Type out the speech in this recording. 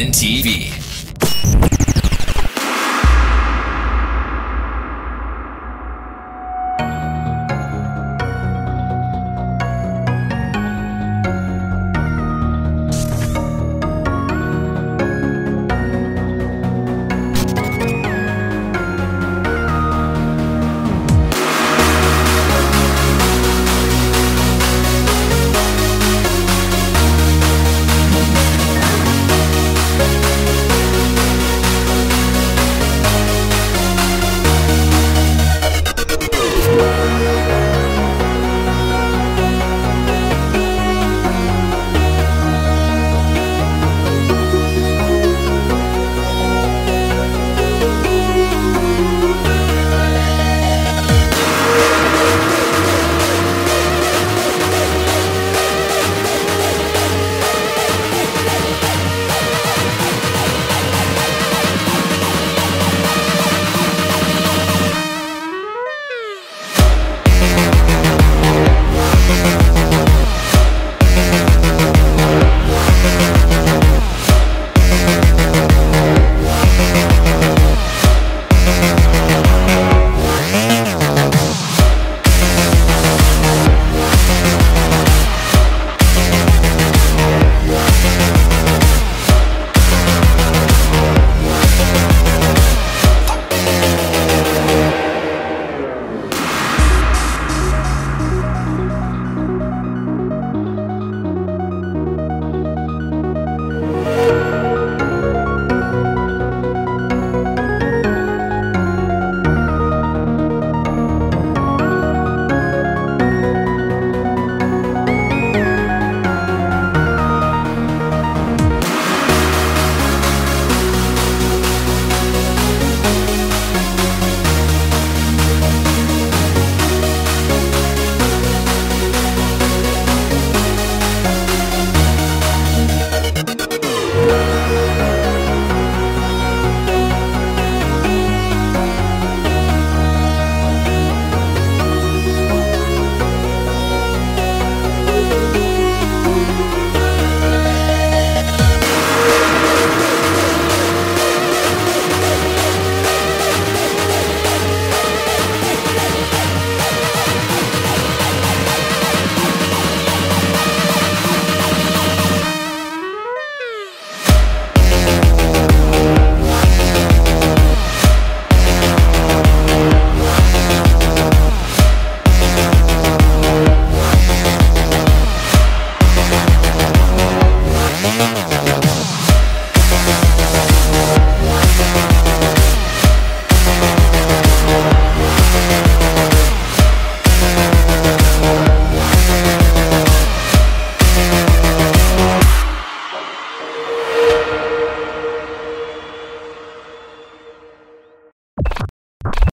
NTV. TV.